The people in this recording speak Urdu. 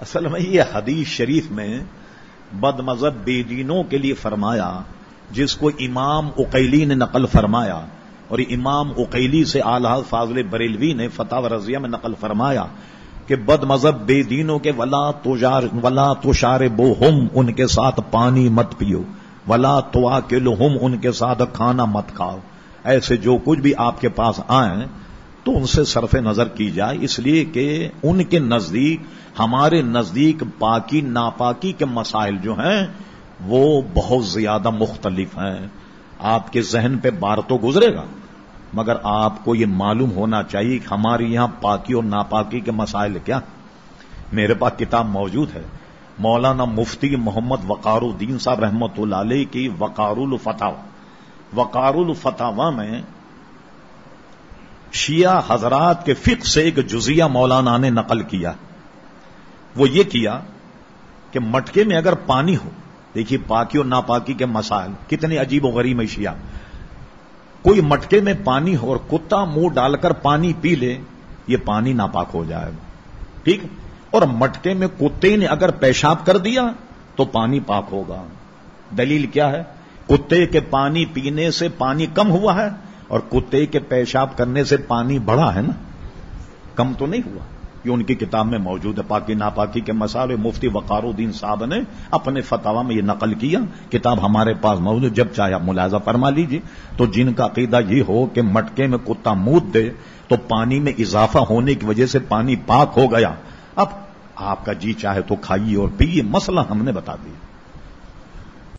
اصل میں یہ حدیث شریف میں بد مذہب بے دینوں کے لیے فرمایا، جس کو امام اقیلی نے نقل فرمایا، اور امام اقیلی سے آلہ فاضل بریلوی نے فتح و رضیہ میں نقل فرمایا کہ بد مذہب بے دینوں کے ولا ولا تشار بو ہم ان کے ساتھ پانی مت پیو، ولا تو ان کے ساتھ کھانا مت کھاؤ۔ ایسے جو کچھ بھی آپ کے پاس آئیں تو ان سے صرف نظر کی جائے، اس لیے کہ ان کے نزدیک، ہمارے نزدیک پاکی ناپاکی کے مسائل جو ہیں، وہ بہت زیادہ مختلف ہیں۔ آپ کے ذہن پہ بار تو گزرے گا، مگر آپ کو یہ معلوم ہونا چاہیے کہ ہمارے یہاں پاکی اور ناپاکی کے مسائل کیا میرے پاس کتاب موجود ہے۔ مولانا مفتی محمد وقار الدین صاحب رحمت اللہ علیہ کی وقار الفتح وقار الفتح میں شیعہ حضرات کے فقہ سے ایک جزیہ مولانا نے نقل کیا۔ وہ یہ کیا کہ مٹکے میں اگر پانی ہو، دیکھیے پاکی اور ناپاکی کے مسائل، کتنے عجیب و غریب اشیاء کوئی مٹکے میں پانی ہو اور کتا منہ ڈال کر پانی پی لے، یہ پانی ناپاک ہو جائے گا۔ ٹھیک؟ اور مٹکے میں کتے نے اگر پیشاب کر دیا تو پانی پاک ہوگا۔ دلیل کیا ہے؟ کتے کے پانی پینے سے پانی کم ہوا ہے اور کتے کے پیشاب کرنے سے پانی بڑھا ہے نا، کم تو نہیں ہوا۔ یہ ان کی کتاب میں موجود ہے۔ پاکی ناپاکی کے مسالے مفتی وقار الدین صاحب نے اپنے فتوا میں یہ نقل کیا۔ کتاب ہمارے پاس موجود جب چاہے آپ ملاحظہ فرما لیجیے تو جن کا عقیدہ یہ ہو کہ مٹکے میں کتا موت دے، تو پانی میں اضافہ ہونے کی وجہ سے پانی پاک ہو گیا۔ اب آپ کا جی چاہے تو کھائیے اور پیئے مسئلہ ہم نے بتا دیا۔